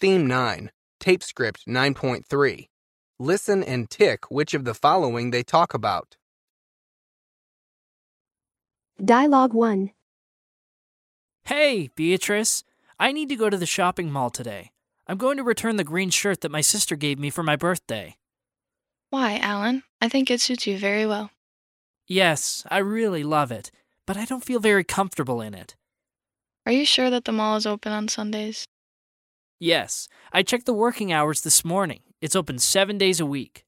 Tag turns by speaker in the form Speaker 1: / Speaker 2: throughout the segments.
Speaker 1: Theme 9, Tape Script 9.3. Listen and tick which of the following they talk about.
Speaker 2: Dialogue 1.
Speaker 3: Hey, Beatrice. I need to go to the shopping mall today. I'm going to return the green shirt that my sister gave me for my birthday.
Speaker 4: Why, Alan? I think it suits you very well.
Speaker 3: Yes, I really love it, but I don't feel very comfortable in it.
Speaker 4: Are you sure that the mall is open on Sundays?
Speaker 3: Yes, I checked the working hours this morning. It's open seven days a week.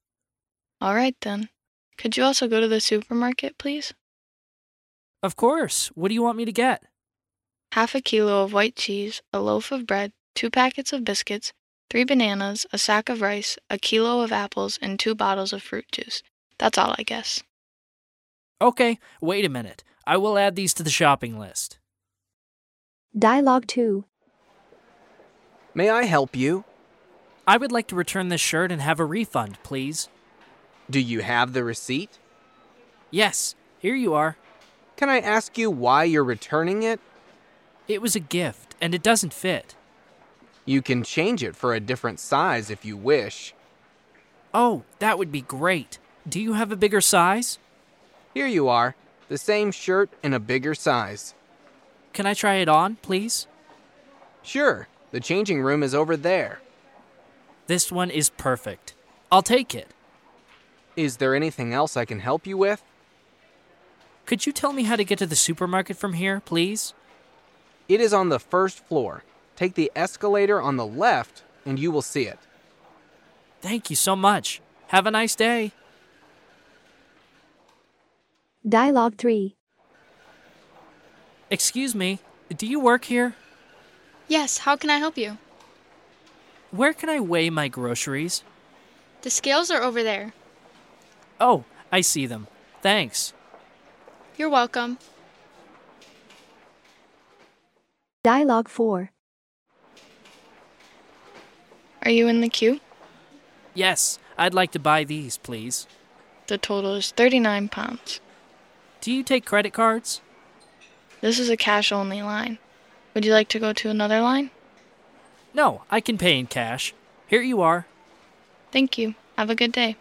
Speaker 4: All right then. Could you also go to the supermarket, please?
Speaker 3: Of course. What do you want me to get?
Speaker 4: Half a kilo of white cheese, a loaf of bread, two packets of biscuits, three bananas, a sack of rice, a kilo of apples, and two bottles of fruit juice. That's all, I guess.
Speaker 3: Okay, wait a minute. I will add these to the shopping list.
Speaker 2: Dialogue 2.
Speaker 1: May I help you?
Speaker 3: I would like to return this shirt and have a refund, please.
Speaker 1: Do you have the receipt?
Speaker 3: Yes, here you are.
Speaker 1: Can I ask you why you're returning it?
Speaker 3: It was a gift, and it doesn't fit.
Speaker 1: You can change it for a different size if you wish.
Speaker 3: Oh, that would be great. Do you have a bigger size?
Speaker 1: Here you are, the same shirt in a bigger size.
Speaker 3: Can I try it on, please?
Speaker 1: Sure, the changing room is over there.
Speaker 3: This one is perfect. I'll take it.
Speaker 1: Is there anything else I can help you with?
Speaker 3: Could you tell me how to get to the supermarket from here, please?
Speaker 1: It is on the first floor. Take the escalator on the left and you will see it.
Speaker 3: Thank you so much. Have a nice day.
Speaker 2: Dialogue 3.
Speaker 3: Excuse me, do you work here?
Speaker 5: Yes, how can I help you?
Speaker 3: Where can I weigh my groceries?
Speaker 5: The scales are over there.
Speaker 3: Oh, I see them. Thanks.
Speaker 5: You're welcome.
Speaker 2: Dialogue 4.
Speaker 4: Are you in the queue?
Speaker 3: Yes, I'd like to buy these, please.
Speaker 4: The total is 39 pounds.
Speaker 3: Do you take credit cards?
Speaker 4: This is a cash only line. Would you like to go to another line?
Speaker 3: No, I can pay in cash. Here you are.
Speaker 4: Thank you. Have a good day.